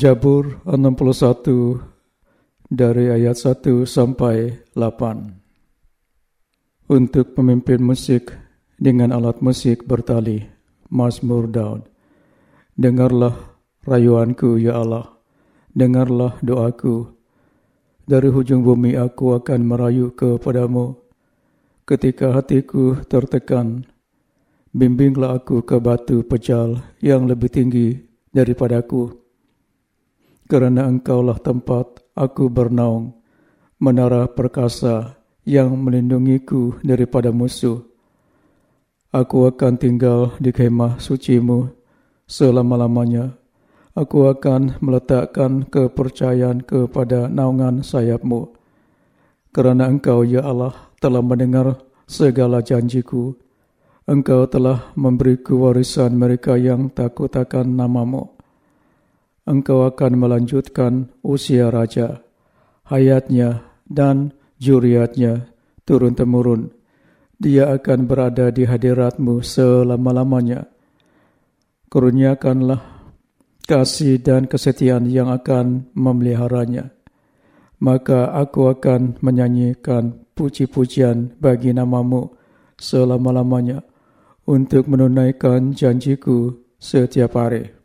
Jabur 61 dari ayat 1 sampai 8. Untuk pemimpin musik dengan alat musik bertali, Mazmur Daud. Dengarlah rayuanku, Ya Allah. Dengarlah doaku. Dari hujung bumi aku akan merayu kepadamu. Ketika hatiku tertekan, bimbinglah aku ke batu pejal yang lebih tinggi daripadaku kerana engkaulah tempat aku bernaung, menara perkasa yang melindungiku daripada musuh. Aku akan tinggal di kemah sucimu selama-lamanya. Aku akan meletakkan kepercayaan kepada naungan sayapmu. Kerana engkau, Ya Allah, telah mendengar segala janjiku. Engkau telah memberiku warisan mereka yang takut akan namamu engkau akan melanjutkan usia raja, hayatnya dan juriatnya turun-temurun. Dia akan berada di hadiratmu selama-lamanya. Kurniakanlah kasih dan kesetiaan yang akan memeliharanya. Maka aku akan menyanyikan puji-pujian bagi namamu selama-lamanya untuk menunaikan janjiku setiap hari.